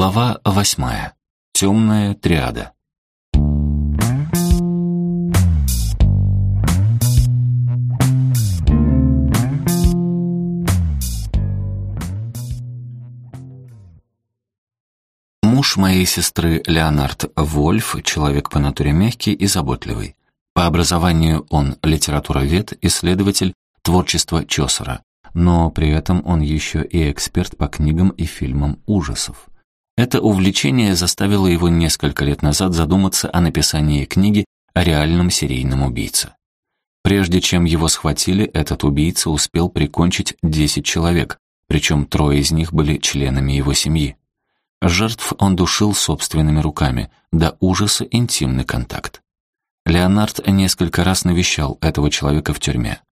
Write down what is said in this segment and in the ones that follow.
Глава восьмая. Темная триада. Муж моей сестры Леонард Вольф, человек по натуре мягкий и заботливый. По образованию он литературовед, исследователь творчества Чосера, но при этом он еще и эксперт по книгам и фильмам ужасов. Это увлечение заставило его несколько лет назад задуматься о написании книги о реальном серийном убийце. Прежде чем его схватили, этот убийца успел прикончить 10 человек, причем трое из них были членами его семьи. Жертв он душил собственными руками, до ужаса интимный контакт. Леонард несколько раз навещал этого человека в тюрьме.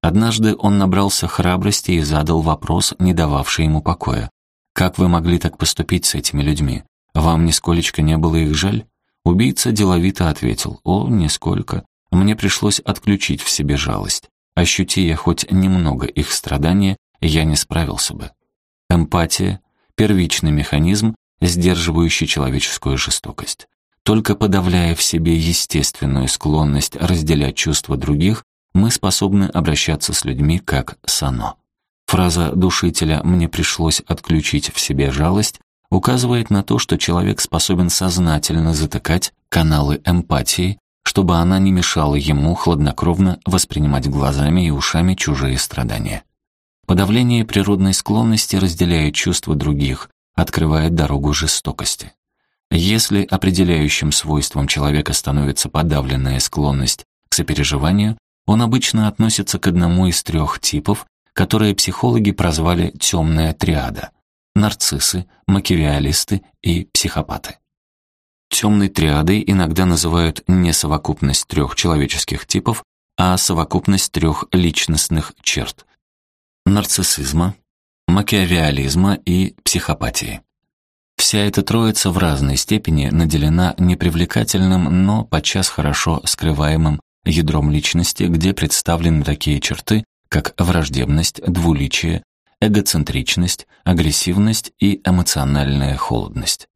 Однажды он набрался храбрости и задал вопрос, не дававший ему покоя. «Как вы могли так поступить с этими людьми? Вам нисколечко не было их жаль?» Убийца деловито ответил, «О, нисколько. Мне пришлось отключить в себе жалость. Ощути я хоть немного их страдания, я не справился бы». Эмпатия — первичный механизм, сдерживающий человеческую жестокость. Только подавляя в себе естественную склонность разделять чувства других, мы способны обращаться с людьми как сано. Фраза душителя «мне пришлось отключить в себе жалость» указывает на то, что человек способен сознательно затыкать каналы эмпатии, чтобы она не мешала ему хладнокровно воспринимать глазами и ушами чужие страдания. Подавление природной склонности разделяет чувства других, открывает дорогу жестокости. Если определяющим свойством человека становится подавленная склонность к сопереживанию, он обычно относится к одному из трех типов, которые психологи прозвали «темная триада» — нарциссы, макиавиалисты и психопаты. Темной триадой иногда называют не совокупность трех человеческих типов, а совокупность трех личностных черт — нарциссизма, макиавиализма и психопатии. Вся эта троица в разной степени наделена непривлекательным, но подчас хорошо скрываемым ядром личности, где представлены такие черты, как враждебность, двуличие, эгоцентричность, агрессивность и эмоциональная холодность.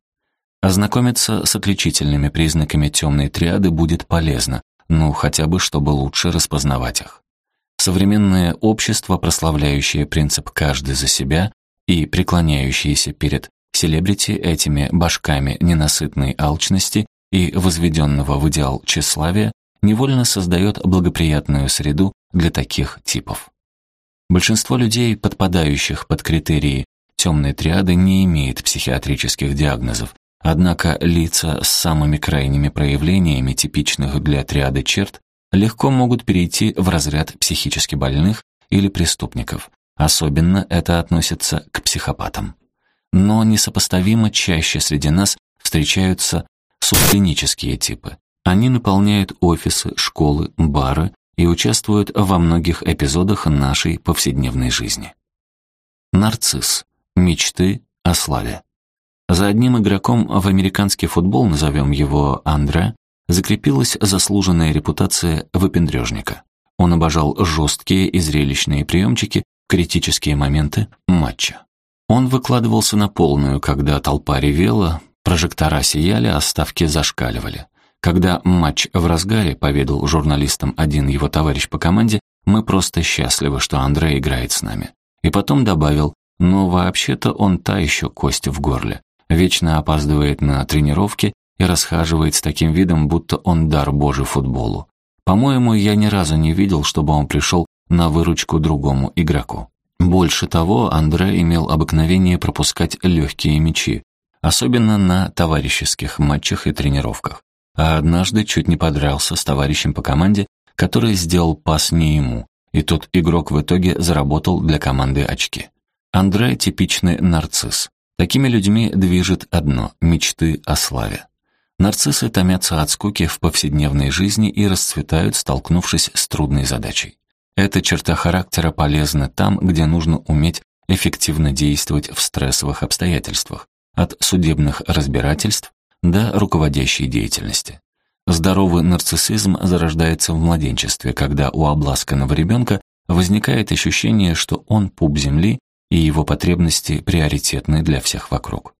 Ознакомиться с отличительными признаками темной триады будет полезно, ну хотя бы чтобы лучше распознавать их. Современное общество, прославляющее принцип «каждый за себя» и преклоняющееся перед селебрити этими башками ненасытной алчности и возведенного в идеал тщеславия, невольно создает благоприятную среду для таких типов. Большинство людей, подпадающих под критерии темной триады, не имеет психиатрических диагнозов, однако лица с самыми крайними проявлениями типичных для триады черт легко могут перейти в разряд психически больных или преступников. Особенно это относится к психопатам. Но несопоставимо чаще среди нас встречаются субклинические типы, они наполняют офисы, школы, бары и участвуют во многих эпизодах нашей повседневной жизни. Нарцисс. Мечты о славе. За одним игроком в американский футбол, назовем его Андре, закрепилась заслуженная репутация выпендрежника. Он обожал жесткие и зрелищные приемчики, критические моменты матча. Он выкладывался на полную, когда толпа ревела, прожектора сияли, а ставки зашкаливали. Когда матч в разгаре, поведал журналистам один его товарищ по команде, мы просто счастливы, что Андрей играет с нами. И потом добавил, но вообще-то он та еще кость в горле. Вечно опаздывает на тренировки и расхаживает с таким видом, будто он дар божий футболу. По-моему, я ни разу не видел, чтобы он пришел на выручку другому игроку. Больше того, Андре имел обыкновение пропускать легкие мячи, особенно на товарищеских матчах и тренировках а однажды чуть не подрался с товарищем по команде, который сделал пас не ему, и тот игрок в итоге заработал для команды очки. Андре — типичный нарцисс. Такими людьми движет одно — мечты о славе. Нарциссы томятся от скуки в повседневной жизни и расцветают, столкнувшись с трудной задачей. Эта черта характера полезна там, где нужно уметь эффективно действовать в стрессовых обстоятельствах, от судебных разбирательств до руководящей деятельности. Здоровый нарциссизм зарождается в младенчестве, когда у обласканного ребенка возникает ощущение, что он пуп земли и его потребности приоритетны для всех вокруг.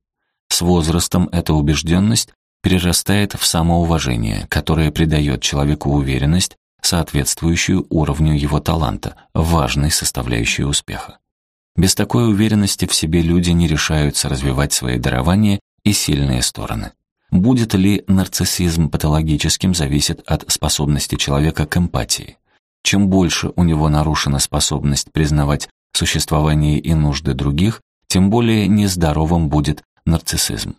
С возрастом эта убежденность перерастает в самоуважение, которое придает человеку уверенность, соответствующую уровню его таланта, важной составляющей успеха. Без такой уверенности в себе люди не решаются развивать свои дарования и сильные стороны. Будет ли нарциссизм патологическим, зависит от способности человека к эмпатии. Чем больше у него нарушена способность признавать существование и нужды других, тем более нездоровым будет нарциссизм.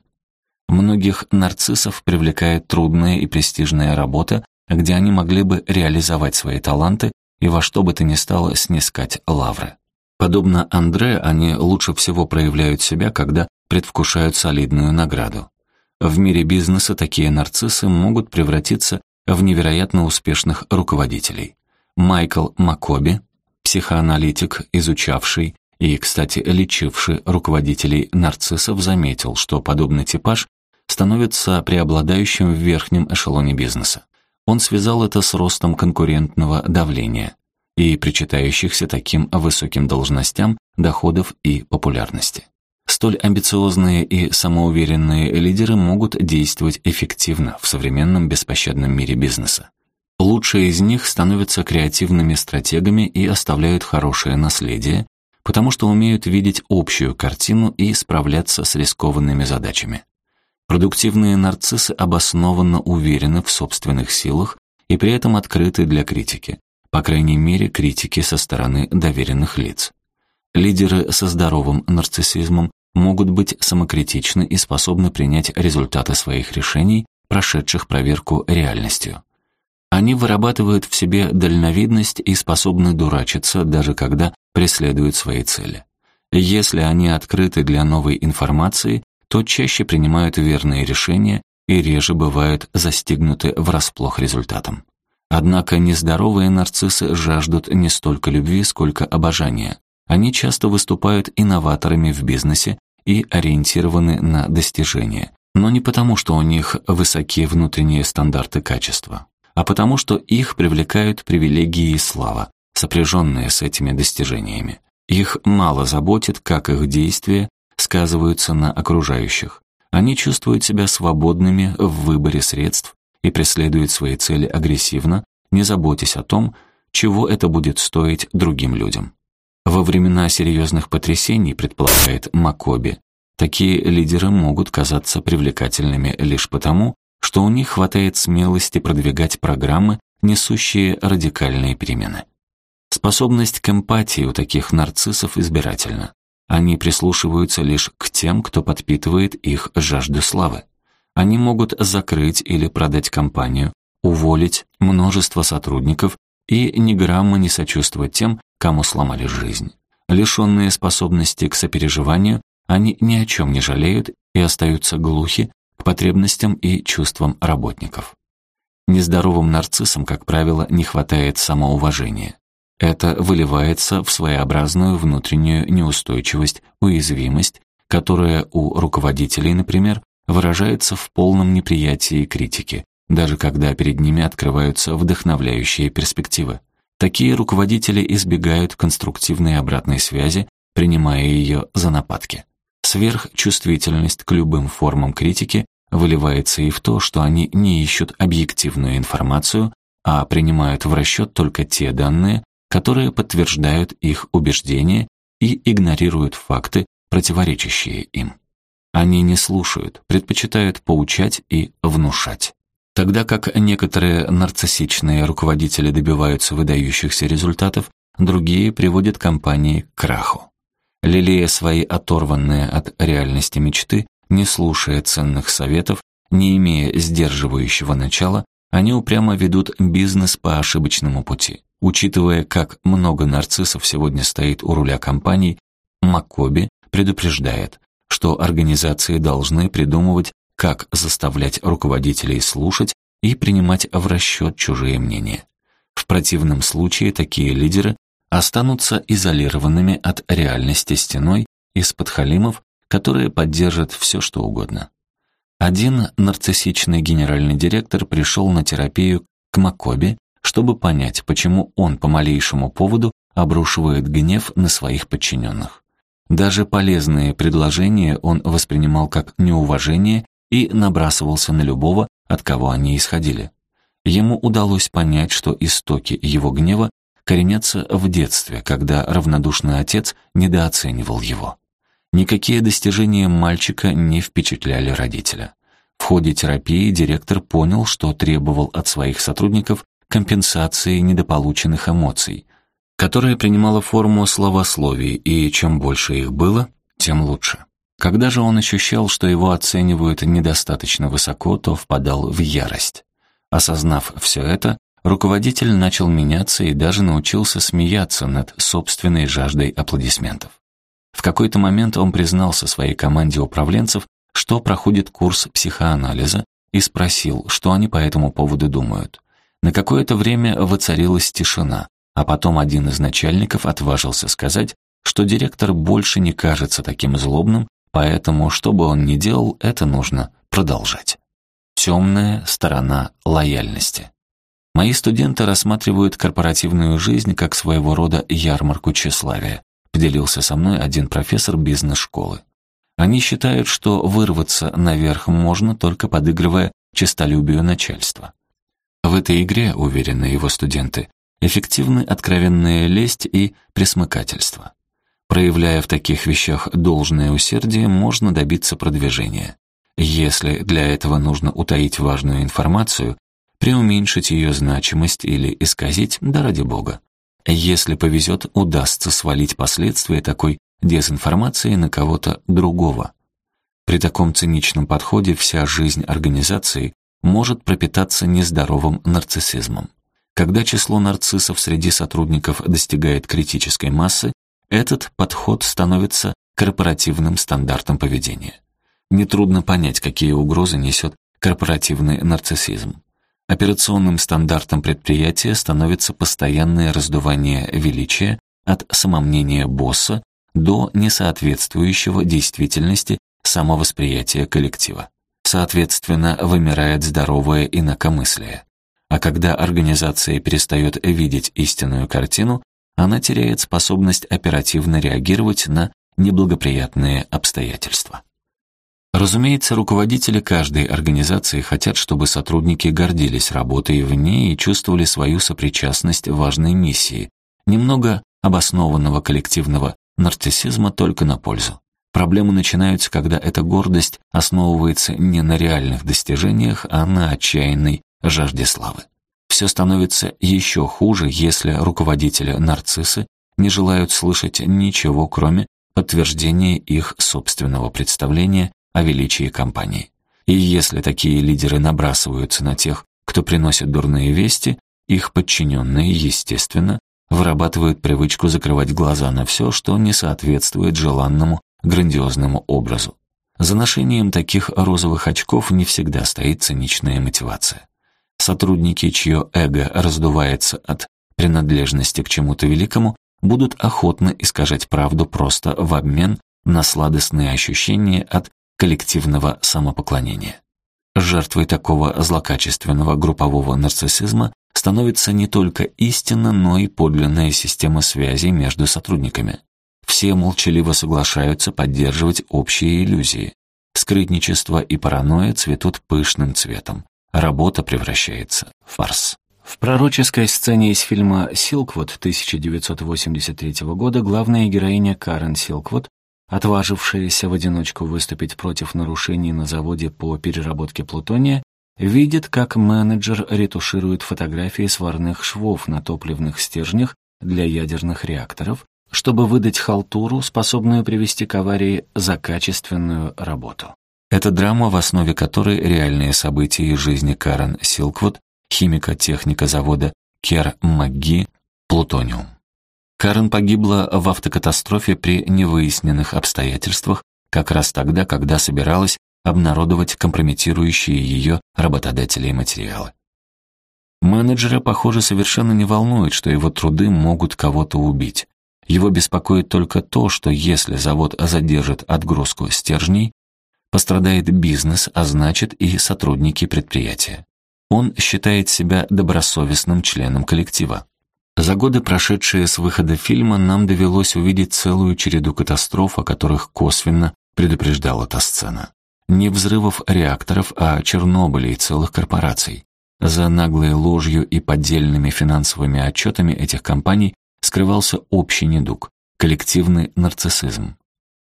Многих нарциссов привлекает трудная и престижная работа, где они могли бы реализовать свои таланты и во что бы то ни стало снискать лавры. Подобно Андре, они лучше всего проявляют себя, когда предвкушают солидную награду. В мире бизнеса такие нарциссы могут превратиться в невероятно успешных руководителей. Майкл Макоби, психоаналитик, изучавший и, кстати, лечивший руководителей нарциссов, заметил, что подобный типаж становится преобладающим в верхнем эшелоне бизнеса. Он связал это с ростом конкурентного давления и причитающихся таким высоким должностям доходов и популярности. Столь амбициозные и самоуверенные лидеры могут действовать эффективно в современном беспощадном мире бизнеса. Лучшие из них становятся креативными стратегами и оставляют хорошее наследие, потому что умеют видеть общую картину и справляться с рискованными задачами. Продуктивные нарциссы обоснованно уверены в собственных силах и при этом открыты для критики, по крайней мере, критики со стороны доверенных лиц. Лидеры со здоровым нарциссизмом могут быть самокритичны и способны принять результаты своих решений, прошедших проверку реальностью. Они вырабатывают в себе дальновидность и способны дурачиться, даже когда преследуют свои цели. Если они открыты для новой информации, то чаще принимают верные решения и реже бывают застигнуты врасплох результатом. Однако нездоровые нарциссы жаждут не столько любви, сколько обожания. Они часто выступают инноваторами в бизнесе и ориентированы на достижения, но не потому, что у них высокие внутренние стандарты качества, а потому, что их привлекают привилегии и слава, сопряженные с этими достижениями. Их мало заботит, как их действия сказываются на окружающих. Они чувствуют себя свободными в выборе средств и преследуют свои цели агрессивно, не заботясь о том, чего это будет стоить другим людям. Во времена серьезных потрясений, предполагает Макоби, такие лидеры могут казаться привлекательными лишь потому, что у них хватает смелости продвигать программы, несущие радикальные перемены. Способность к эмпатии у таких нарциссов избирательна. Они прислушиваются лишь к тем, кто подпитывает их жажду славы. Они могут закрыть или продать компанию, уволить множество сотрудников и ни грамма не сочувствовать тем, кому сломали жизнь. Лишенные способности к сопереживанию, они ни о чем не жалеют и остаются глухи к потребностям и чувствам работников. Нездоровым нарциссам, как правило, не хватает самоуважения. Это выливается в своеобразную внутреннюю неустойчивость, уязвимость, которая у руководителей, например, выражается в полном неприятии критики, даже когда перед ними открываются вдохновляющие перспективы. Такие руководители избегают конструктивной обратной связи, принимая ее за нападки. Сверхчувствительность к любым формам критики выливается и в то, что они не ищут объективную информацию, а принимают в расчет только те данные, которые подтверждают их убеждения и игнорируют факты, противоречащие им. Они не слушают, предпочитают поучать и внушать. Тогда как некоторые нарциссичные руководители добиваются выдающихся результатов, другие приводят компании к краху. Лелея свои оторванные от реальности мечты, не слушая ценных советов, не имея сдерживающего начала, они упрямо ведут бизнес по ошибочному пути. Учитывая, как много нарциссов сегодня стоит у руля компаний, Маккоби предупреждает, что организации должны придумывать как заставлять руководителей слушать и принимать в расчет чужие мнения. В противном случае такие лидеры останутся изолированными от реальности стеной из подхалимов, которые поддержат все, что угодно. Один нарциссичный генеральный директор пришел на терапию к Макоби, чтобы понять, почему он по малейшему поводу обрушивает гнев на своих подчиненных. Даже полезные предложения он воспринимал как неуважение и набрасывался на любого, от кого они исходили. Ему удалось понять, что истоки его гнева коренятся в детстве, когда равнодушный отец недооценивал его. Никакие достижения мальчика не впечатляли родителя. В ходе терапии директор понял, что требовал от своих сотрудников компенсации недополученных эмоций, которая принимала форму словословий, и чем больше их было, тем лучше. Когда же он ощущал, что его оценивают недостаточно высоко, то впадал в ярость. Осознав все это, руководитель начал меняться и даже научился смеяться над собственной жаждой аплодисментов. В какой-то момент он признался своей команде управленцев, что проходит курс психоанализа, и спросил, что они по этому поводу думают. На какое-то время воцарилась тишина, а потом один из начальников отважился сказать, что директор больше не кажется таким злобным, поэтому, что бы он ни делал, это нужно продолжать. Темная сторона лояльности. Мои студенты рассматривают корпоративную жизнь как своего рода ярмарку тщеславия, поделился со мной один профессор бизнес-школы. Они считают, что вырваться наверх можно, только подыгрывая честолюбию начальства. В этой игре, уверены его студенты, эффективны откровенная лесть и пресмыкательство. Проявляя в таких вещах должное усердие, можно добиться продвижения. Если для этого нужно утаить важную информацию, преуменьшить ее значимость или исказить, да ради бога. Если повезет, удастся свалить последствия такой дезинформации на кого-то другого. При таком циничном подходе вся жизнь организации может пропитаться нездоровым нарциссизмом. Когда число нарциссов среди сотрудников достигает критической массы, этот подход становится корпоративным стандартом поведения. Нетрудно понять, какие угрозы несет корпоративный нарциссизм. Операционным стандартом предприятия становится постоянное раздувание величия от самомнения босса до несоответствующего действительности самовосприятия коллектива. Соответственно, вымирает здоровое инакомыслие. А когда организация перестает видеть истинную картину, она теряет способность оперативно реагировать на неблагоприятные обстоятельства. Разумеется, руководители каждой организации хотят, чтобы сотрудники гордились работой в ней и чувствовали свою сопричастность важной миссии. Немного обоснованного коллективного нарциссизма только на пользу. Проблемы начинаются, когда эта гордость основывается не на реальных достижениях, а на отчаянной жажде славы. Все становится еще хуже, если руководители-нарциссы не желают слышать ничего, кроме подтверждения их собственного представления о величии компании. И если такие лидеры набрасываются на тех, кто приносит дурные вести, их подчиненные, естественно, вырабатывают привычку закрывать глаза на все, что не соответствует желанному грандиозному образу. За ношением таких розовых очков не всегда стоит циничная мотивация. Сотрудники, чье эго раздувается от принадлежности к чему-то великому, будут охотно искажать правду просто в обмен на сладостные ощущения от коллективного самопоклонения. Жертвой такого злокачественного группового нарциссизма становится не только истина, но и подлинная система связи между сотрудниками. Все молчаливо соглашаются поддерживать общие иллюзии. Скрытничество и паранойя цветут пышным цветом. Работа превращается в фарс. В пророческой сцене из фильма «Силквуд» 1983 года главная героиня Карен Силквуд отважившаяся в одиночку выступить против нарушений на заводе по переработке плутония, видит, как менеджер ретуширует фотографии сварных швов на топливных стержнях для ядерных реакторов, чтобы выдать халтуру, способную привести к аварии за качественную работу. Это драма, в основе которой реальные события из жизни Карен Силквуд, химика-техника завода Кер МакГи, плутониум. Карен погибла в автокатастрофе при невыясненных обстоятельствах как раз тогда, когда собиралась обнародовать компрометирующие ее работодателей материалы. Менеджера, похоже, совершенно не волнует, что его труды могут кого-то убить. Его беспокоит только то, что если завод задержит отгрузку стержней, пострадает бизнес, а значит и сотрудники предприятия. Он считает себя добросовестным членом коллектива. За годы, прошедшие с выхода фильма, нам довелось увидеть целую череду катастроф, о которых косвенно предупреждала та сцена. Не взрывов реакторов, а Чернобыля и целых корпораций. За наглой ложью и поддельными финансовыми отчетами этих компаний скрывался общий недуг – коллективный нарциссизм.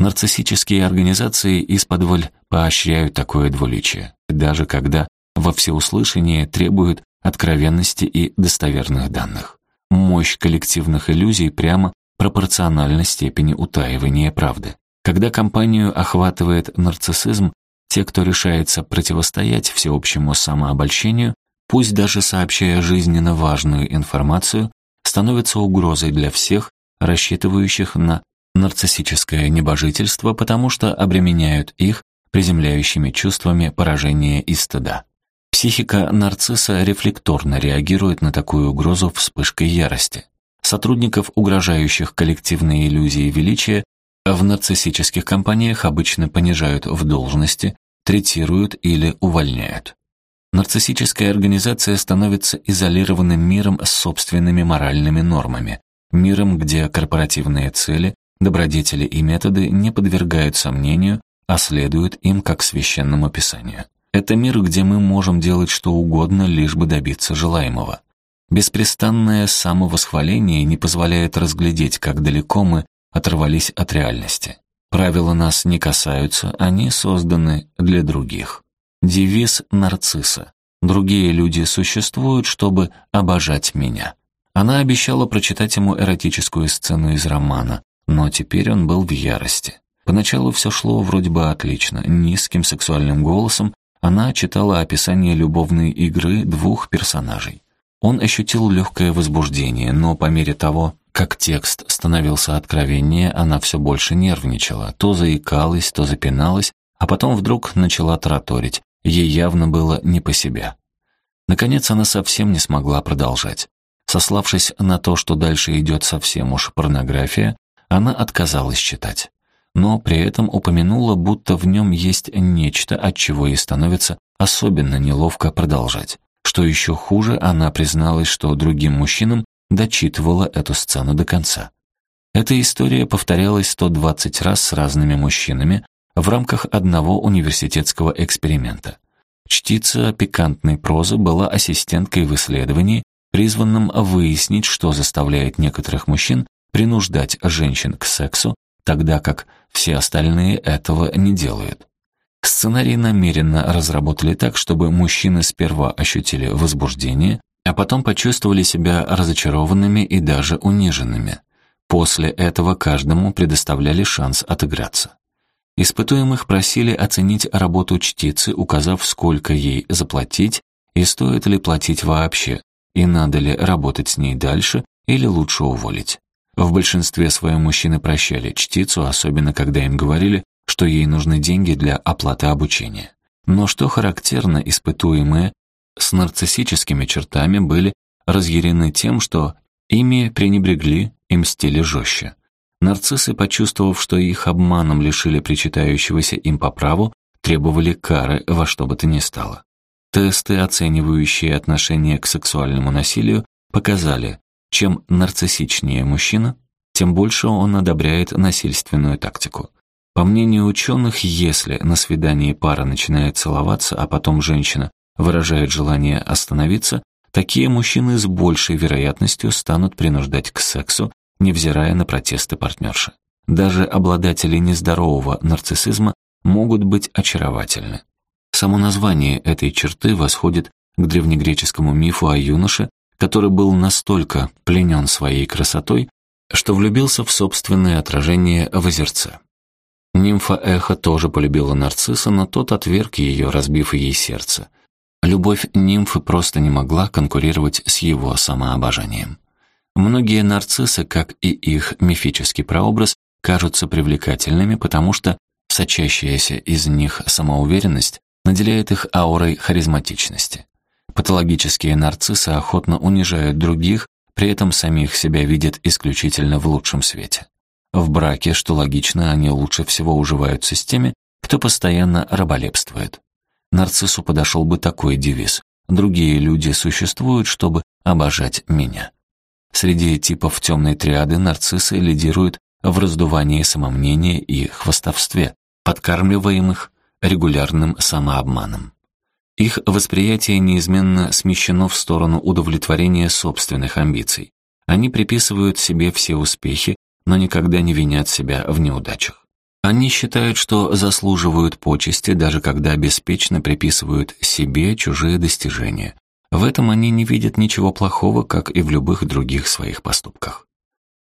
Нарциссические организации из-под поощряют такое двуличие, даже когда во всеуслышание требуют откровенности и достоверных данных. Мощь коллективных иллюзий прямо пропорциональна степени утаивания правды. Когда компанию охватывает нарциссизм, те, кто решается противостоять всеобщему самообольщению, пусть даже сообщая жизненно важную информацию, становятся угрозой для всех, рассчитывающих на нарциссическое небожительство, потому что обременяют их приземляющими чувствами поражения и стыда. Психика нарцисса рефлекторно реагирует на такую угрозу вспышкой ярости. Сотрудников, угрожающих коллективной иллюзии величия, в нарциссических компаниях обычно понижают в должности, третируют или увольняют. Нарциссическая организация становится изолированным миром с собственными моральными нормами, миром, где корпоративные цели, добродетели и методы не подвергают сомнению, а следуют им как священному писанию. Это мир, где мы можем делать что угодно, лишь бы добиться желаемого. Беспрестанное самовосхваление не позволяет разглядеть, как далеко мы оторвались от реальности. Правила нас не касаются, они созданы для других. Девиз нарцисса. Другие люди существуют, чтобы обожать меня. Она обещала прочитать ему эротическую сцену из романа, но теперь он был в ярости. Поначалу все шло вроде бы отлично. Низким сексуальным голосом она читала описание любовной игры двух персонажей. Он ощутил легкое возбуждение, но по мере того, как текст становился откровеннее, она все больше нервничала, то заикалась, то запиналась, а потом вдруг начала тараторить. Ей явно было не по себе. Наконец она совсем не смогла продолжать. Сославшись на то, что дальше идет совсем уж порнография, она отказалась читать. Но при этом упомянула, будто в нем есть нечто, от чего ей становится особенно неловко продолжать. Что еще хуже, она призналась, что другим мужчинам дочитывала эту сцену до конца. Эта история повторялась 120 раз с разными мужчинами в рамках одного университетского эксперимента. Чтица пикантной прозы была ассистенткой в исследовании, призванном выяснить, что заставляет некоторых мужчин принуждать женщин к сексу, тогда как все остальные этого не делают. Сценарий намеренно разработали так, чтобы мужчины сперва ощутили возбуждение, а потом почувствовали себя разочарованными и даже униженными. После этого каждому предоставляли шанс отыграться. Испытуемых просили оценить работу чтицы, указав, сколько ей заплатить и стоит ли платить вообще, и надо ли работать с ней дальше или лучше уволить. В большинстве своем мужчины прощали чтицу, особенно когда им говорили, что ей нужны деньги для оплаты обучения. Но что характерно, испытуемые с нарциссическими чертами были разъярены тем, что ими пренебрегли и мстили жестче. Нарциссы, почувствовав, что их обманом лишили причитающегося им по праву, требовали кары во что бы то ни стало. Тесты, оценивающие отношение к сексуальному насилию, показали, чем нарциссичнее мужчина, тем больше он одобряет насильственную тактику. По мнению ученых, если на свидании пара начинает целоваться, а потом женщина выражает желание остановиться, такие мужчины с большей вероятностью станут принуждать к сексу, невзирая на протесты партнерши. Даже обладатели нездорового нарциссизма могут быть очаровательны. Само название этой черты восходит к древнегреческому мифу о юноше, который был настолько пленен своей красотой, что влюбился в собственное отражение в озерце. Нимфа Эхо тоже полюбила нарцисса, но тот отверг ее, разбив ей сердце. Любовь нимфы просто не могла конкурировать с его самообожанием. Многие нарциссы, как и их мифический прообраз, кажутся привлекательными, потому что сочащаяся из них самоуверенность наделяет их аурой харизматичности. Патологические нарциссы охотно унижают других, при этом самих себя видят исключительно в лучшем свете. В браке, что логично, они лучше всего уживаются с теми, кто постоянно раболепствует. Нарциссу подошел бы такой девиз «Другие люди существуют, чтобы обожать меня». Среди типов темной триады нарциссы лидируют в раздувании самомнения и хвастовстве, подкармливаемых регулярным самообманом. Их восприятие неизменно смещено в сторону удовлетворения собственных амбиций. Они приписывают себе все успехи, но никогда не винят себя в неудачах. Они считают, что заслуживают почести, даже когда беспечно приписывают себе чужие достижения. В этом они не видят ничего плохого, как и в любых других своих поступках.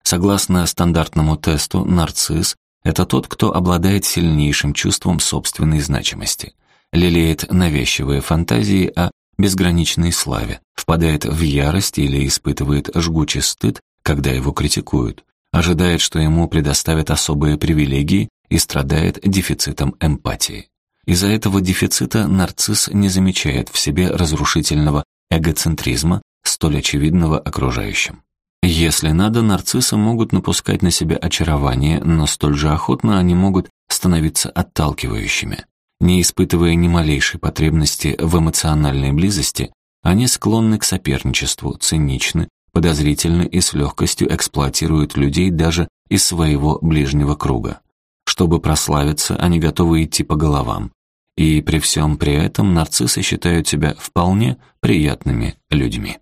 Согласно стандартному тесту, нарцисс — это тот, кто обладает сильнейшим чувством собственной значимости, лелеет навязчивые фантазии о безграничной славе, впадает в ярость или испытывает жгучий стыд, когда его критикуют, ожидает, что ему предоставят особые привилегии и страдает дефицитом эмпатии. Из-за этого дефицита нарцисс не замечает в себе разрушительного эгоцентризма, столь очевидного окружающим. Если надо, нарциссы могут напускать на себя очарование, но столь же охотно они могут становиться отталкивающими. Не испытывая ни малейшей потребности в эмоциональной близости, они склонны к соперничеству, циничны, подозрительны и с легкостью эксплуатируют людей даже из своего ближнего круга. Чтобы прославиться, они готовы идти по головам. И при всем при этом нарциссы считают себя вполне приятными людьми.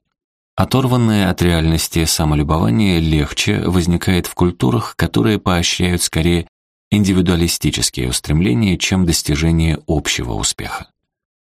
Оторванное от реальности самолюбование легче возникает в культурах, которые поощряют скорее индивидуалистические устремления, чем достижение общего успеха.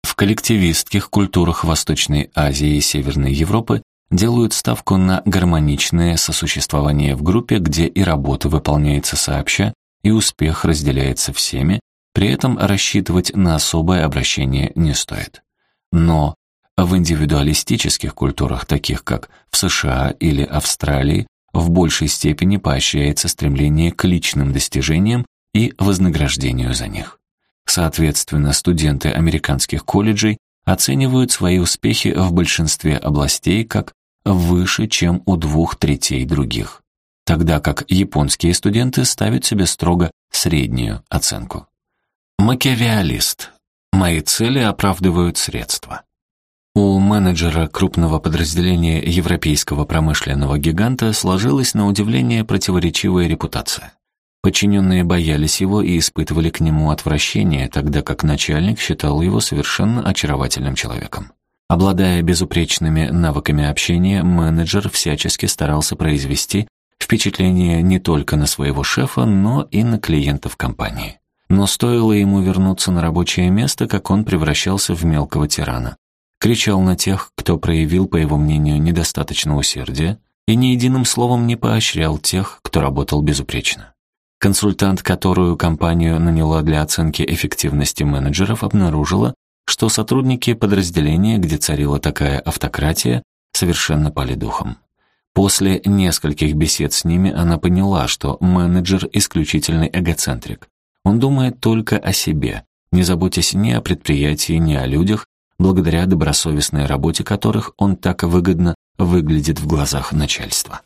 В коллективистских культурах Восточной Азии и Северной Европы делают ставку на гармоничное сосуществование в группе, где и работа выполняется сообща, и успех разделяется всеми, при этом рассчитывать на особое обращение не стоит. Но в индивидуалистических культурах, таких как в США или Австралии, в большей степени поощряется стремление к личным достижениям и вознаграждению за них. Соответственно, студенты американских колледжей оценивают свои успехи в большинстве областей как выше, чем у двух третей других, тогда как японские студенты ставят себе строго среднюю оценку. Макиавиалист. Мои цели оправдывают средства. У менеджера крупного подразделения европейского промышленного гиганта сложилась на удивление противоречивая репутация. Подчиненные боялись его и испытывали к нему отвращение, тогда как начальник считал его совершенно очаровательным человеком. Обладая безупречными навыками общения, менеджер всячески старался произвести впечатление не только на своего шефа, но и на клиентов компании. Но стоило ему вернуться на рабочее место, как он превращался в мелкого тирана кричал на тех, кто проявил, по его мнению, недостаточно усердия, и ни единым словом не поощрял тех, кто работал безупречно. Консультант, которую компанию наняла для оценки эффективности менеджеров, обнаружила, что сотрудники подразделения, где царила такая автократия, совершенно пали духом. После нескольких бесед с ними она поняла, что менеджер исключительный эгоцентрик. Он думает только о себе, не заботясь ни о предприятии, ни о людях, благодаря добросовестной работе которых он так выгодно выглядит в глазах начальства.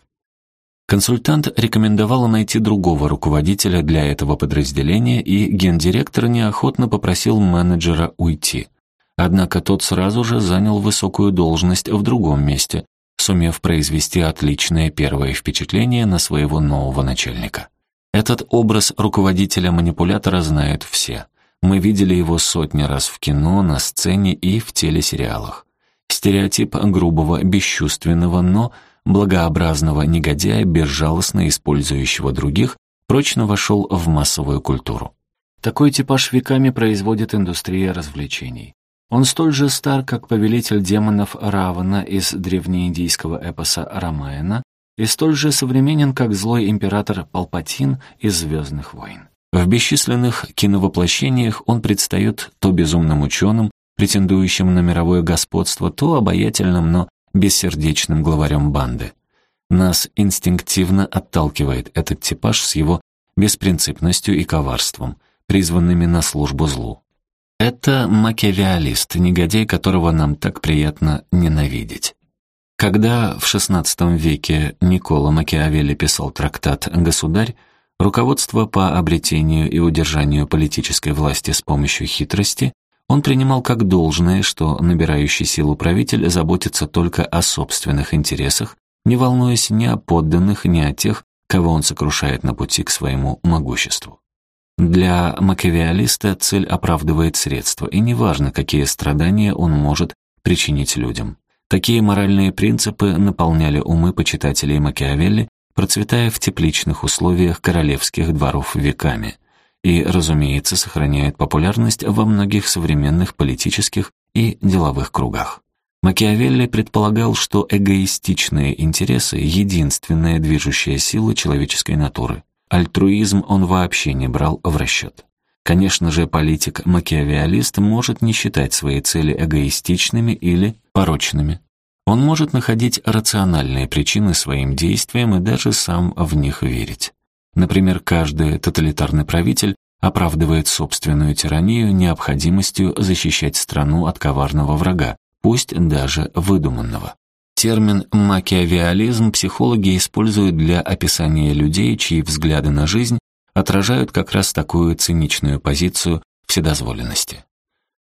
Консультант рекомендовала найти другого руководителя для этого подразделения, и гендиректор неохотно попросил менеджера уйти. Однако тот сразу же занял высокую должность в другом месте, сумев произвести отличное первое впечатление на своего нового начальника. Этот образ руководителя-манипулятора знают все. Мы видели его сотни раз в кино, на сцене и в телесериалах. Стереотип грубого, бесчувственного, но благообразного негодяя, безжалостно использующего других, прочно вошел в массовую культуру. Такой типаж веками производит индустрия развлечений. Он столь же стар, как повелитель демонов Равана из древнеиндийского эпоса Рамаяна, и столь же современен, как злой император Палпатин из «Звездных войн». В бесчисленных киновоплощениях он предстает то безумным ученым, претендующим на мировое господство, то обаятельным, но бессердечным главарем банды. Нас инстинктивно отталкивает этот типаж с его беспринципностью и коварством, призванными на службу злу. Это макиавиалист, негодяй, которого нам так приятно ненавидеть. Когда в XVI веке Никола Макиавелли писал трактат «Государь», Руководство по обретению и удержанию политической власти с помощью хитрости он принимал как должное, что набирающий силу правитель заботится только о собственных интересах, не волнуясь ни о подданных, ни о тех, кого он сокрушает на пути к своему могуществу. Для макавиалиста цель оправдывает средства, и неважно, какие страдания он может причинить людям. Такие моральные принципы наполняли умы почитателей Макиавелли, процветая в тепличных условиях королевских дворов веками, и, разумеется, сохраняют популярность во многих современных политических и деловых кругах. Макиавелли предполагал, что эгоистичные интересы — единственная движущая сила человеческой натуры. Альтруизм он вообще не брал в расчет. Конечно же, политик-макиавиалист может не считать свои цели эгоистичными или порочными. Он может находить рациональные причины своим действиям и даже сам в них верить. Например, каждый тоталитарный правитель оправдывает собственную тиранию необходимостью защищать страну от коварного врага, пусть даже выдуманного. Термин «макиавиализм» психологи используют для описания людей, чьи взгляды на жизнь отражают как раз такую циничную позицию вседозволенности.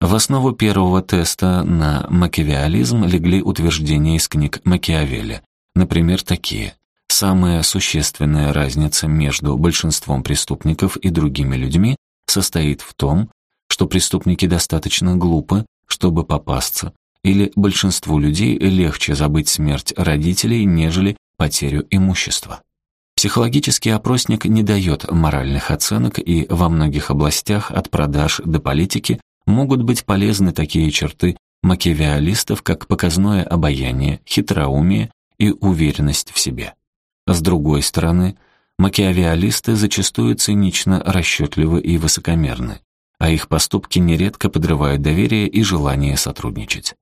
В основу первого теста на макиавиализм легли утверждения из книг Макиавелли, например, такие. Самая существенная разница между большинством преступников и другими людьми состоит в том, что преступники достаточно глупы, чтобы попасться, или большинству людей легче забыть смерть родителей, нежели потерю имущества. Психологический опросник не дает моральных оценок, и во многих областях от продаж до политики могут быть полезны такие черты макиавиалистов, как показное обаяние, хитроумие и уверенность в себе. С другой стороны, макиавиалисты зачастую цинично расчетливы и высокомерны, а их поступки нередко подрывают доверие и желание сотрудничать.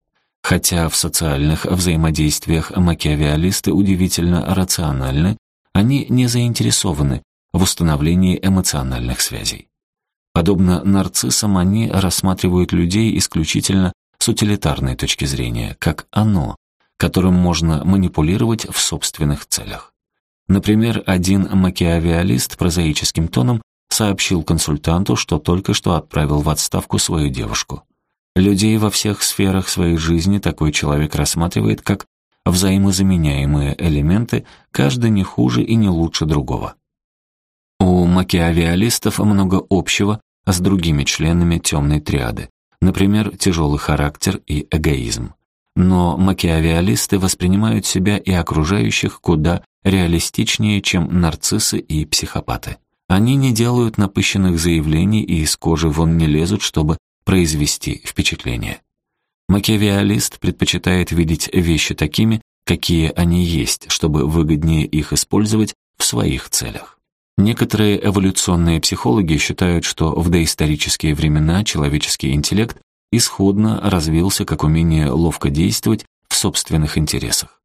Хотя в социальных взаимодействиях макиавиалисты удивительно рациональны, они не заинтересованы в установлении эмоциональных связей. Подобно нарциссам, они рассматривают людей исключительно с утилитарной точки зрения, как «оно», которым можно манипулировать в собственных целях. Например, один макиавиалист прозаическим тоном сообщил консультанту, что только что отправил в отставку свою девушку. Людей во всех сферах своей жизни такой человек рассматривает как взаимозаменяемые элементы, каждый не хуже и не лучше другого. У макиавиалистов много общего с другими членами темной триады, например, тяжелый характер и эгоизм. Но макиавиалисты воспринимают себя и окружающих куда реалистичнее, чем нарциссы и психопаты. Они не делают напыщенных заявлений и из кожи вон не лезут, чтобы произвести впечатление. Макиавиалист предпочитает видеть вещи такими, какие они есть, чтобы выгоднее их использовать в своих целях. Некоторые эволюционные психологи считают, что в доисторические времена человеческий интеллект исходно развился как умение ловко действовать в собственных интересах.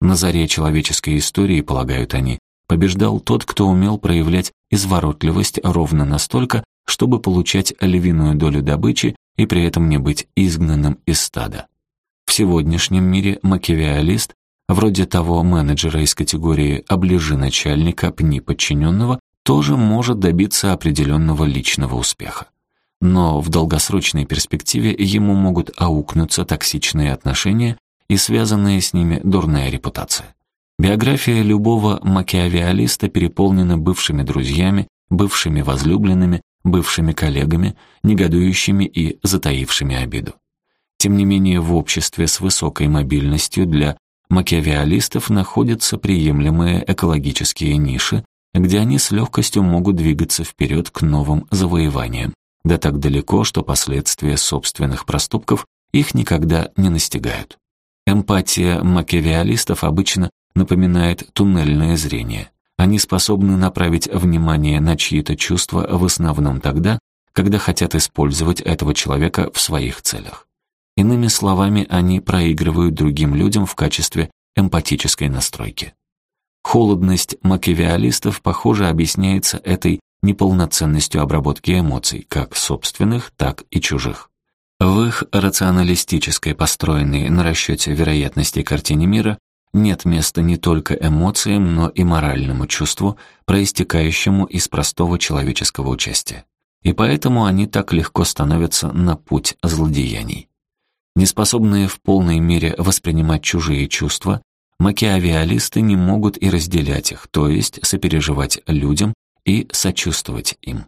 На заре человеческой истории, полагают они, побеждал тот, кто умел проявлять изворотливость ровно настолько, чтобы получать львиную долю добычи и при этом не быть изгнанным из стада. В сегодняшнем мире макиавиалист, вроде того менеджера из категории «оближи начальника, пни подчиненного», тоже может добиться определенного личного успеха. Но в долгосрочной перспективе ему могут аукнуться токсичные отношения и связанная с ними дурная репутация. Биография любого макиавиалиста переполнена бывшими друзьями, бывшими возлюбленными, бывшими коллегами, негодующими и затаившими обиду. Тем не менее, в обществе с высокой мобильностью для макиавиалистов находятся приемлемые экологические ниши, где они с легкостью могут двигаться вперед к новым завоеваниям, да так далеко, что последствия собственных проступков их никогда не настигают. Эмпатия макиавиалистов обычно напоминает туннельное зрение. Они способны направить внимание на чьи-то чувства в основном тогда, когда хотят использовать этого человека в своих целях. Иными словами, они проигрывают другим людям в качестве эмпатической настройки. Холодность макиавиалистов, похоже, объясняется этой неполноценностью обработки эмоций, как собственных, так и чужих. В их рационалистической, построенной на расчете вероятности картине мира, нет места не только эмоциям, но и моральному чувству, проистекающему из простого человеческого участия. И поэтому они так легко становятся на путь злодеяний. Неспособные в полной мере воспринимать чужие чувства, Макиавиалисты не могут и разделять их, то есть сопереживать людям и сочувствовать им.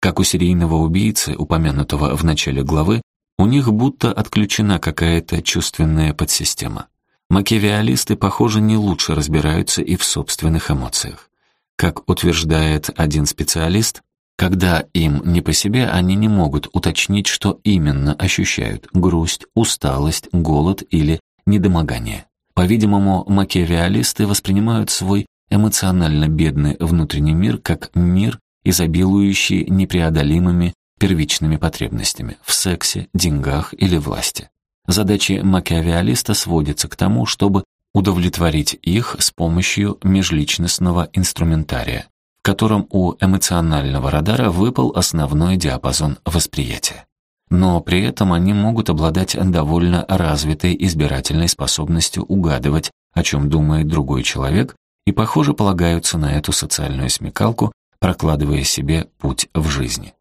Как у серийного убийцы, упомянутого в начале главы, у них будто отключена какая-то чувственная подсистема. Макиавиалисты, похоже, не лучше разбираются и в собственных эмоциях. Как утверждает один специалист, когда им не по себе, они не могут уточнить, что именно ощущают – грусть, усталость, голод или недомогание. По-видимому, макиавиалисты воспринимают свой эмоционально бедный внутренний мир как мир, изобилующий непреодолимыми первичными потребностями в сексе, деньгах или власти. Задачи макиавиалиста сводятся к тому, чтобы удовлетворить их с помощью межличностного инструментария, в котором у эмоционального радара выпал основной диапазон восприятия но при этом они могут обладать довольно развитой избирательной способностью угадывать, о чем думает другой человек, и, похоже, полагаются на эту социальную смекалку, прокладывая себе путь в жизни.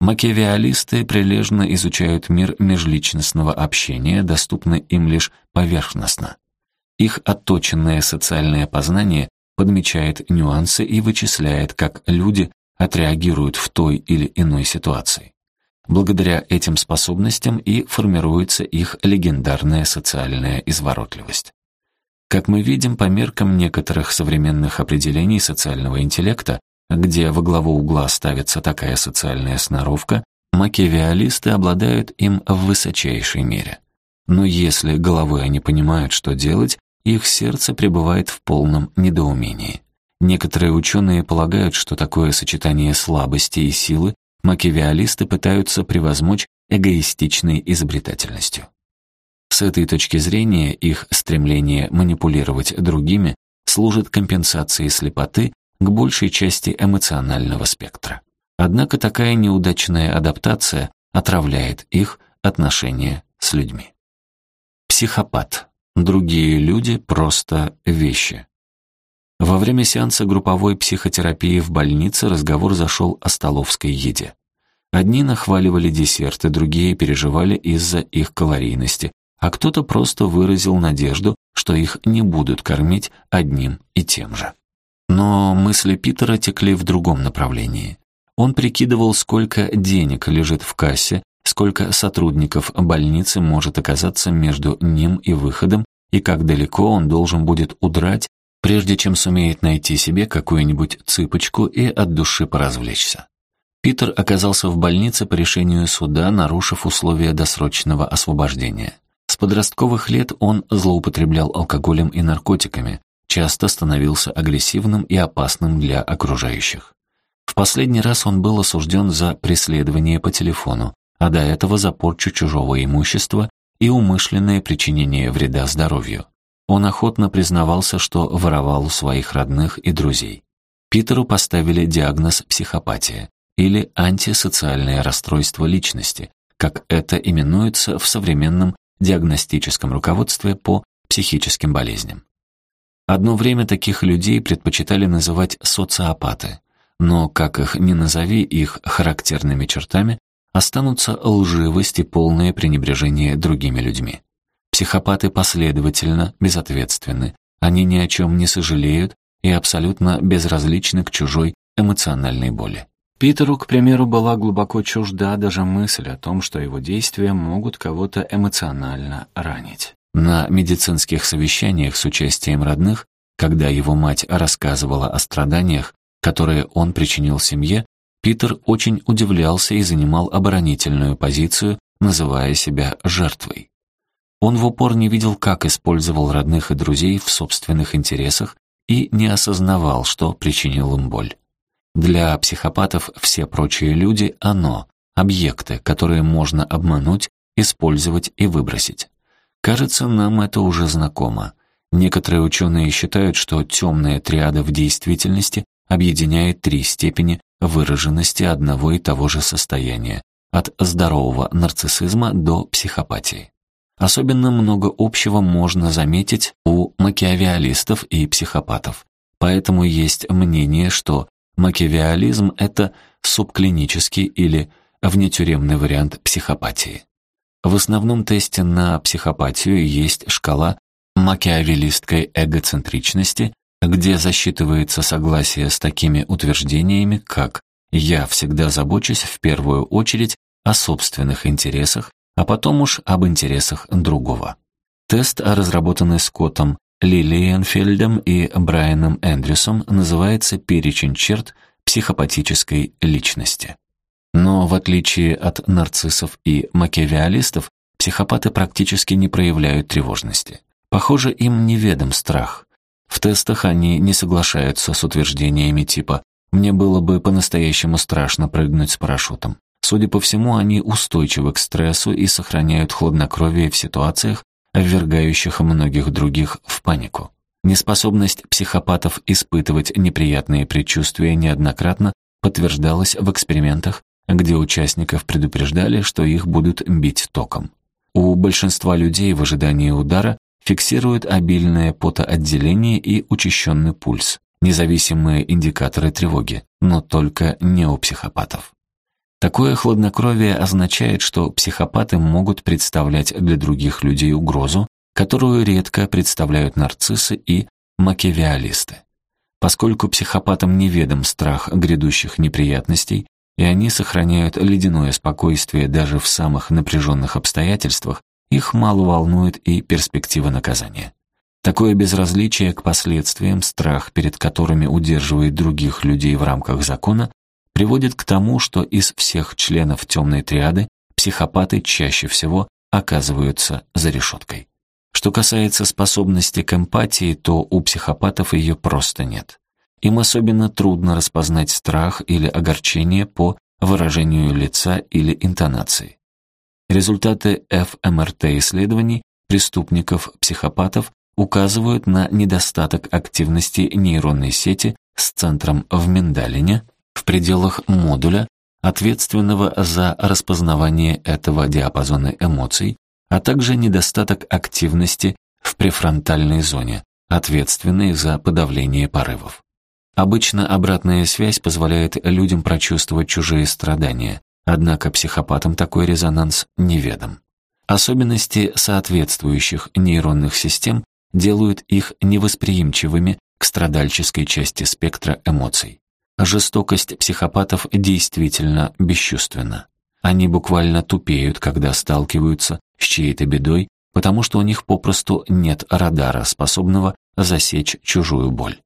Макиавиалисты прилежно изучают мир межличностного общения, доступный им лишь поверхностно. Их отточенное социальное познание подмечает нюансы и вычисляет, как люди отреагируют в той или иной ситуации. Благодаря этим способностям и формируется их легендарная социальная изворотливость. Как мы видим по меркам некоторых современных определений социального интеллекта, где во главу угла ставится такая социальная сноровка, макиавиалисты обладают им в высочайшей мере. Но если головой они понимают, что делать, их сердце пребывает в полном недоумении. Некоторые ученые полагают, что такое сочетание слабости и силы макиавиалисты пытаются превозмочь эгоистичной изобретательностью. С этой точки зрения их стремление манипулировать другими служит компенсацией слепоты к большей части эмоционального спектра. Однако такая неудачная адаптация отравляет их отношения с людьми. Психопат. Другие люди просто вещи. Во время сеанса групповой психотерапии в больнице разговор зашел о столовской еде. Одни нахваливали десерты, другие переживали из-за их калорийности, а кто-то просто выразил надежду, что их не будут кормить одним и тем же. Но мысли Питера текли в другом направлении. Он прикидывал, сколько денег лежит в кассе, сколько сотрудников больницы может оказаться между ним и выходом, и как далеко он должен будет удрать, прежде чем сумеет найти себе какую-нибудь цыпочку и от души поразвлечься. Питер оказался в больнице по решению суда, нарушив условия досрочного освобождения. Подростковых лет он злоупотреблял алкоголем и наркотиками, часто становился агрессивным и опасным для окружающих. В последний раз он был осужден за преследование по телефону, а до этого за порчу чужого имущества и умышленное причинение вреда здоровью. Он охотно признавался, что воровал у своих родных и друзей. Питеру поставили диагноз психопатия или антисоциальное расстройство личности, как это именуется в современном диагностическом руководстве по психическим болезням. Одно время таких людей предпочитали называть социопаты, но, как их ни назови, их характерными чертами останутся лживость и полное пренебрежение другими людьми. Психопаты последовательно безответственны, они ни о чем не сожалеют и абсолютно безразличны к чужой эмоциональной боли. Питеру, к примеру, была глубоко чужда даже мысль о том, что его действия могут кого-то эмоционально ранить. На медицинских совещаниях с участием родных, когда его мать рассказывала о страданиях, которые он причинил семье, Питер очень удивлялся и занимал оборонительную позицию, называя себя жертвой. Он в упор не видел, как использовал родных и друзей в собственных интересах и не осознавал, что причинил им боль. Для психопатов все прочие люди — оно, объекты, которые можно обмануть, использовать и выбросить. Кажется, нам это уже знакомо. Некоторые ученые считают, что темная триада в действительности объединяет три степени выраженности одного и того же состояния, от здорового нарциссизма до психопатии. Особенно много общего можно заметить у макиавиалистов и психопатов. Поэтому есть мнение, что макиавиализм — это субклинический или внетюремный вариант психопатии. В основном тесте на психопатию есть шкала макиавеллистской эгоцентричности, где засчитывается согласие с такими утверждениями, как «я всегда забочусь в первую очередь о собственных интересах, а потом уж об интересах другого». Тест, разработанный Скоттом Лилиенфельдом и Брайаном Эндрюсом, называется «Перечень черт психопатической личности». Но в отличие от нарциссов и макиавиалистов, психопаты практически не проявляют тревожности. Похоже, им неведом страх. В тестах они не соглашаются с утверждениями типа «мне было бы по-настоящему страшно прыгнуть с парашютом». Судя по всему, они устойчивы к стрессу и сохраняют хладнокровие в ситуациях, ввергающих многих других в панику. Неспособность психопатов испытывать неприятные предчувствия неоднократно подтверждалась в экспериментах, где участников предупреждали, что их будут бить током. У большинства людей в ожидании удара фиксируют обильное потоотделение и учащенный пульс, независимые индикаторы тревоги, но только не у психопатов. Такое хладнокровие означает, что психопаты могут представлять для других людей угрозу, которую редко представляют нарциссы и макиавиалисты. Поскольку психопатам неведом страх грядущих неприятностей, и они сохраняют ледяное спокойствие даже в самых напряженных обстоятельствах, их мало волнует и перспектива наказания. Такое безразличие к последствиям, страх перед которыми удерживает других людей в рамках закона, приводит к тому, что из всех членов темной триады психопаты чаще всего оказываются за решеткой. Что касается способности к эмпатии, то у психопатов ее просто нет. Им особенно трудно распознать страх или огорчение по выражению лица или интонации. Результаты ФМРТ-исследований преступников-психопатов указывают на недостаток активности нейронной сети с центром в миндалине, в пределах модуля, ответственного за распознавание этого диапазона эмоций, а также недостаток активности в префронтальной зоне, ответственной за подавление порывов. Обычно обратная связь позволяет людям прочувствовать чужие страдания, однако психопатам такой резонанс неведом. Особенности соответствующих нейронных систем делают их невосприимчивыми к страдальческой части спектра эмоций. Жестокость психопатов действительно бесчувственна. Они буквально тупеют, когда сталкиваются с чьей-то бедой, потому что у них попросту нет радара, способного засечь чужую боль.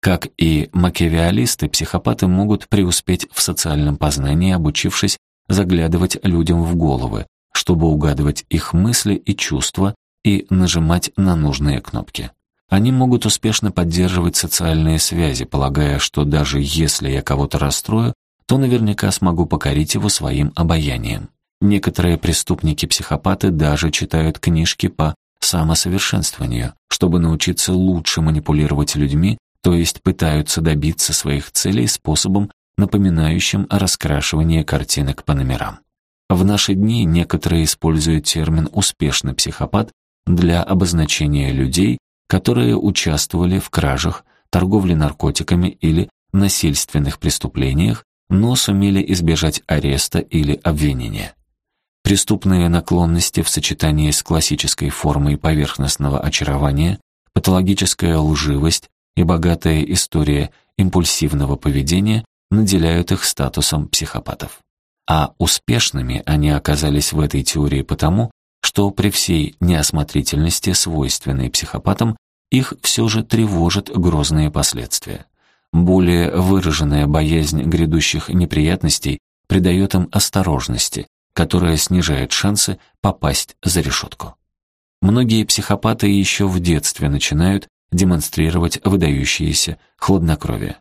Как и макиавиалисты, психопаты могут преуспеть в социальном познании, обучившись заглядывать людям в головы, чтобы угадывать их мысли и чувства и нажимать на нужные кнопки. Они могут успешно поддерживать социальные связи, полагая, что даже если я кого-то расстрою, то наверняка смогу покорить его своим обаянием. Некоторые преступники-психопаты даже читают книжки по самосовершенствованию, чтобы научиться лучше манипулировать людьми, то есть пытаются добиться своих целей способом, напоминающим раскрашивание картинок по номерам. В наши дни некоторые используют термин «успешный психопат» для обозначения людей, которые участвовали в кражах, торговле наркотиками или насильственных преступлениях, но сумели избежать ареста или обвинения. Преступные наклонности в сочетании с классической формой поверхностного очарования, патологическая лживость и богатая история импульсивного поведения наделяют их статусом психопатов. А успешными они оказались в этой теории потому, что при всей неосмотрительности, свойственной психопатам, их все же тревожат грозные последствия. Более выраженная боязнь грядущих неприятностей придает им осторожности, которая снижает шансы попасть за решетку. Многие психопаты еще в детстве начинают демонстрировать выдающиеся хладнокровие.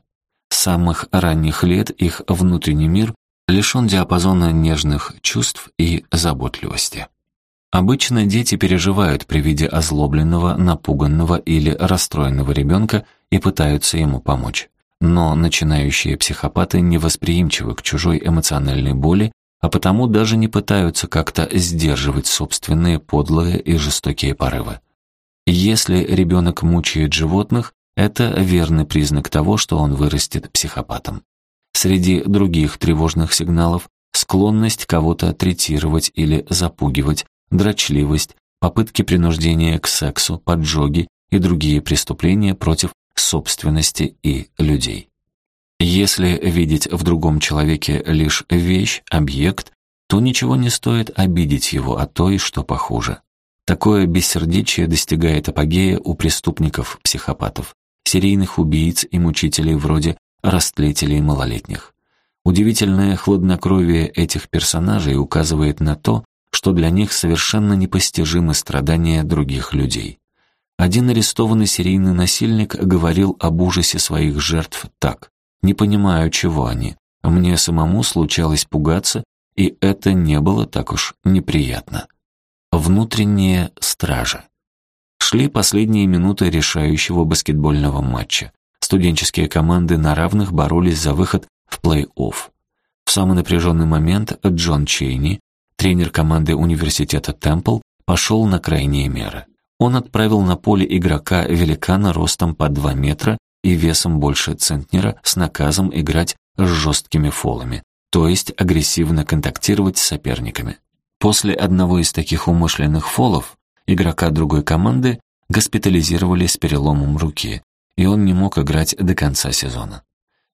С самых ранних лет их внутренний мир лишен диапазона нежных чувств и заботливости. Обычно дети переживают при виде озлобленного, напуганного или расстроенного ребенка и пытаются ему помочь. Но начинающие психопаты невосприимчивы к чужой эмоциональной боли, а потому даже не пытаются как-то сдерживать собственные подлые и жестокие порывы. Если ребенок мучает животных, это верный признак того, что он вырастет психопатом. Среди других тревожных сигналов склонность кого-то третировать или запугивать, дрочливость, попытки принуждения к сексу, поджоги и другие преступления против собственности и людей. Если видеть в другом человеке лишь вещь, объект, то ничего не стоит обидеть его, а то и что похуже. Такое бессердечие достигает апогея у преступников-психопатов, серийных убийц и мучителей вроде растлителей малолетних. Удивительное хладнокровие этих персонажей указывает на то, что для них совершенно непостижимы страдания других людей. Один арестованный серийный насильник говорил об ужасе своих жертв так «Не понимаю, чего они. Мне самому случалось пугаться, и это не было так уж неприятно». Внутренние стражи. Шли последние минуты решающего баскетбольного матча. Студенческие команды на равных боролись за выход в плей-офф. В самый напряженный момент Джон Чейни, тренер команды университета Темпл, пошел на крайние меры. Он отправил на поле игрока великана ростом по 2 метра и весом больше центнера с наказом играть с жесткими фолами, то есть агрессивно контактировать с соперниками. После одного из таких умышленных фолов игрока другой команды госпитализировали с переломом руки, и он не мог играть до конца сезона.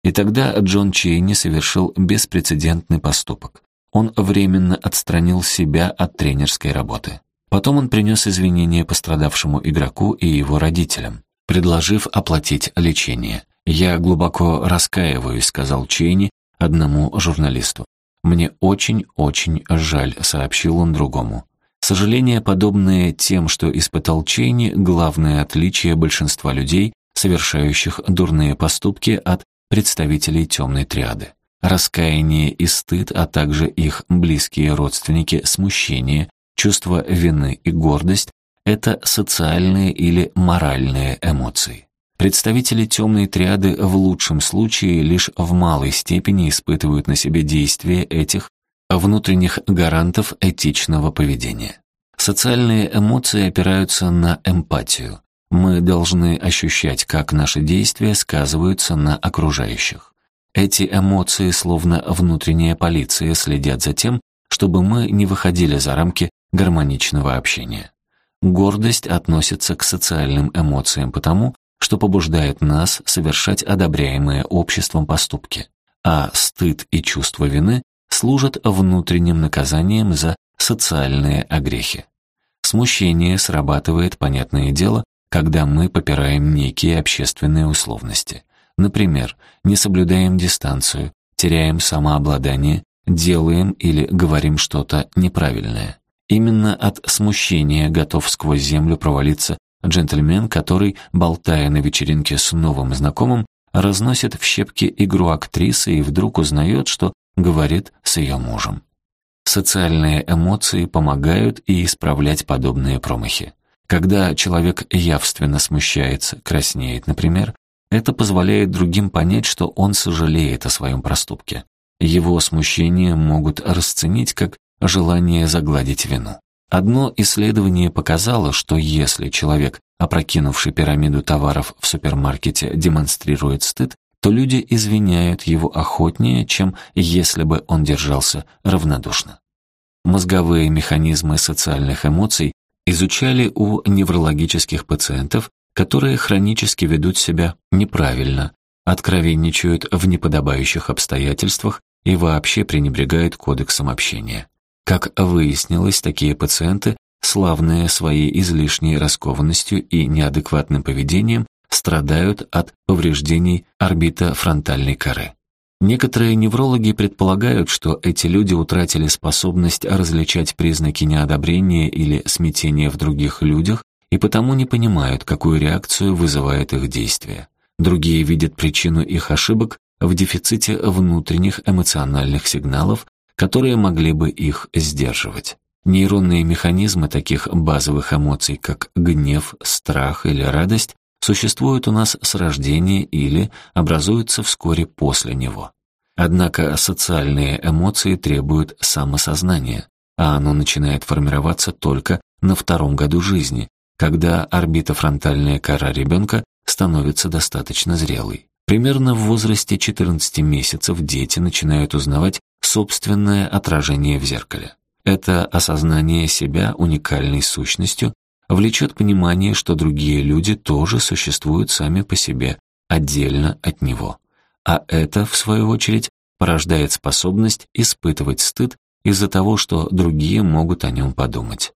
И тогда Джон Чейни совершил беспрецедентный поступок. Он временно отстранил себя от тренерской работы. Потом он принес извинения пострадавшему игроку и его родителям, предложив оплатить лечение. «Я глубоко раскаиваюсь», — сказал Чейни одному журналисту. «Мне очень-очень жаль», — сообщил он другому. Сожаления, подобные тем, что испытал Чейни, главное отличие большинства людей, совершающих дурные поступки от представителей темной триады. Раскаяние и стыд, а также их близкие родственники, смущение, чувство вины и гордость — это социальные или моральные эмоции. Представители темной триады в лучшем случае лишь в малой степени испытывают на себе действие этих внутренних гарантов этичного поведения. Социальные эмоции опираются на эмпатию. Мы должны ощущать, как наши действия сказываются на окружающих. Эти эмоции, словно внутренняя полиция, следят за тем, чтобы мы не выходили за рамки гармоничного общения. Гордость относится к социальным эмоциям потому, что побуждает нас совершать одобряемые обществом поступки, а стыд и чувство вины служат внутренним наказанием за социальные огрехи. Смущение срабатывает, понятное дело, когда мы попираем некие общественные условности. Например, не соблюдаем дистанцию, теряем самообладание, делаем или говорим что-то неправильное. Именно от смущения готов сквозь землю провалиться джентльмен, который, болтая на вечеринке с новым знакомым, разносит в щепки игру актрисы и вдруг узнает, что говорит с ее мужем. Социальные эмоции помогают и исправлять подобные промахи. Когда человек явственно смущается, краснеет, например, это позволяет другим понять, что он сожалеет о своем проступке. Его смущение могут расценить как желание загладить вину. Одно исследование показало, что если человек, опрокинувший пирамиду товаров в супермаркете, демонстрирует стыд, то люди извиняют его охотнее, чем если бы он держался равнодушно. Мозговые механизмы социальных эмоций изучали у неврологических пациентов, которые хронически ведут себя неправильно, откровенничают в неподобающих обстоятельствах и вообще пренебрегают кодексом общения. Как выяснилось, такие пациенты, славные своей излишней раскованностью и неадекватным поведением, страдают от повреждений орбитофронтальной коры. Некоторые неврологи предполагают, что эти люди утратили способность различать признаки неодобрения или смятения в других людях и потому не понимают, какую реакцию вызывает их действие. Другие видят причину их ошибок в дефиците внутренних эмоциональных сигналов которые могли бы их сдерживать. Нейронные механизмы таких базовых эмоций, как гнев, страх или радость, существуют у нас с рождения или образуются вскоре после него. Однако социальные эмоции требуют самосознания, а оно начинает формироваться только на втором году жизни, когда орбитофронтальная кора ребенка становится достаточно зрелой. Примерно в возрасте 14 месяцев дети начинают узнавать собственное отражение в зеркале. Это осознание себя уникальной сущностью влечет понимание, что другие люди тоже существуют сами по себе, отдельно от него. А это, в свою очередь, порождает способность испытывать стыд из-за того, что другие могут о нем подумать.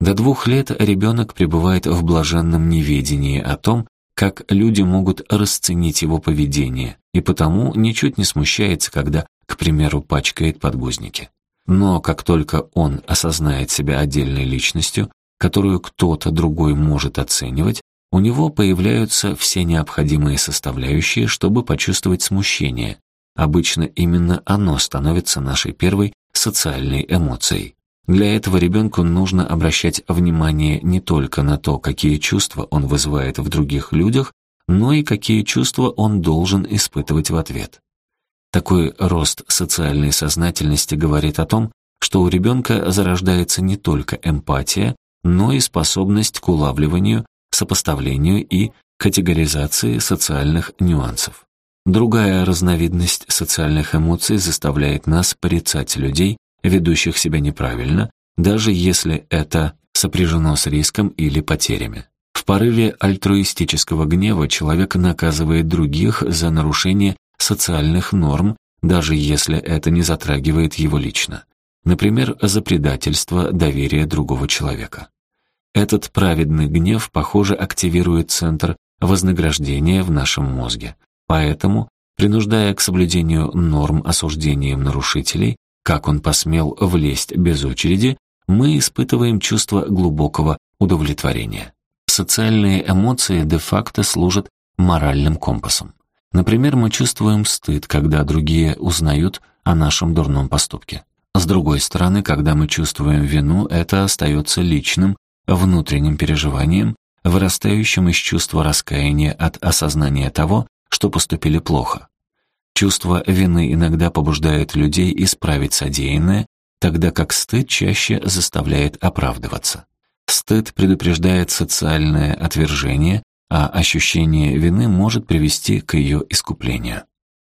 До двух лет ребенок пребывает в блаженном неведении о том, как люди могут расценить его поведение, и потому ничуть не смущается, когда, к примеру, пачкает подгузники. Но как только он осознает себя отдельной личностью, которую кто-то другой может оценивать, у него появляются все необходимые составляющие, чтобы почувствовать смущение. Обычно именно оно становится нашей первой социальной эмоцией. Для этого ребенку нужно обращать внимание не только на то, какие чувства он вызывает в других людях, но и какие чувства он должен испытывать в ответ. Такой рост социальной сознательности говорит о том, что у ребенка зарождается не только эмпатия, но и способность к улавливанию, сопоставлению и категоризации социальных нюансов. Другая разновидность социальных эмоций заставляет нас порицать людей, ведущих себя неправильно, даже если это сопряжено с риском или потерями. В порыве альтруистического гнева человек наказывает других за нарушение социальных норм, даже если это не затрагивает его лично. Например, за предательство доверия другого человека. Этот праведный гнев, похоже, активирует центр вознаграждения в нашем мозге. Поэтому, принуждая к соблюдению норм осуждением нарушителей, как он посмел влезть без очереди, мы испытываем чувство глубокого удовлетворения. Социальные эмоции де-факто служат моральным компасом. Например, мы чувствуем стыд, когда другие узнают о нашем дурном поступке. С другой стороны, когда мы чувствуем вину, это остается личным, внутренним переживанием, вырастающим из чувства раскаяния от осознания того, что поступили плохо. Чувство вины иногда побуждает людей исправить содеянное, тогда как стыд чаще заставляет оправдываться. Стыд предупреждает социальное отвержение, а ощущение вины может привести к ее искуплению.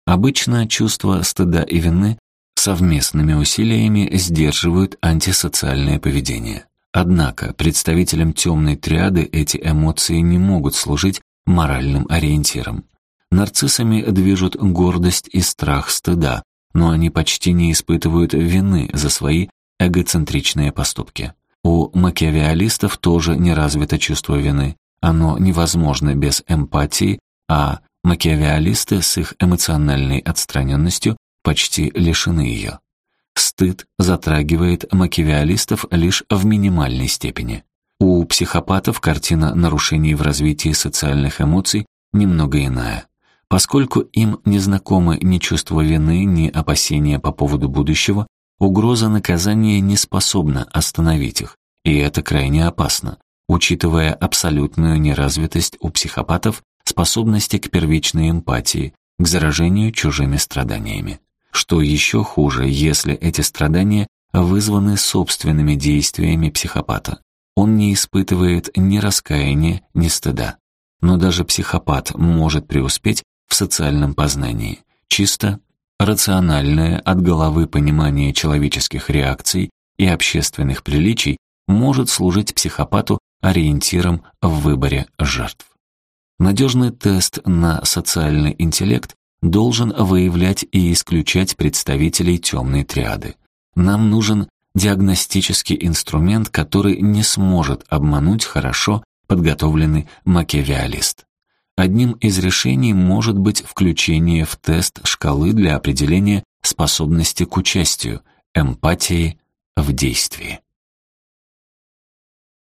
Обычно чувство стыда и вины совместными усилиями сдерживают антисоциальное поведение. Однако представителям темной триады эти эмоции не могут служить моральным ориентиром. Нарциссами движут гордость и страх стыда, но они почти не испытывают вины за свои эгоцентричные поступки. У макиавиалистов тоже не развито чувство вины. Оно невозможно без эмпатии, а макиавиалисты с их эмоциональной отстраненностью почти лишены ее. Стыд затрагивает макиавиалистов лишь в минимальной степени. У психопатов картина нарушений в развитии социальных эмоций немного иная. Поскольку им не знакомы ни чувство вины, ни опасения по поводу будущего, угроза наказания не способна остановить их, и это крайне опасно, учитывая абсолютную неразвитость у психопатов способности к первичной эмпатии, к заражению чужими страданиями. Что еще хуже, если эти страдания вызваны собственными действиями психопата. Он не испытывает ни раскаяния, ни стыда. Но даже психопат может преуспеть в социальном познании. Чисто рациональное от головы понимание человеческих реакций и общественных приличий может служить психопату ориентиром в выборе жертв. Надежный тест на социальный интеллект должен выявлять и исключать представителей темной триады. Нам нужен диагностический инструмент, который не сможет обмануть хорошо подготовленный макиавиалист. Одним из решений может быть включение в тест шкалы для определения способности к участию, эмпатии в действии.